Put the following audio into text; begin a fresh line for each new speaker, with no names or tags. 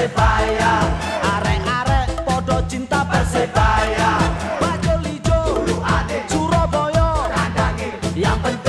Persebaya. Arek-arek podo cinta Persebaya. Bajol ijo Surabaya. Kandangi Yang penting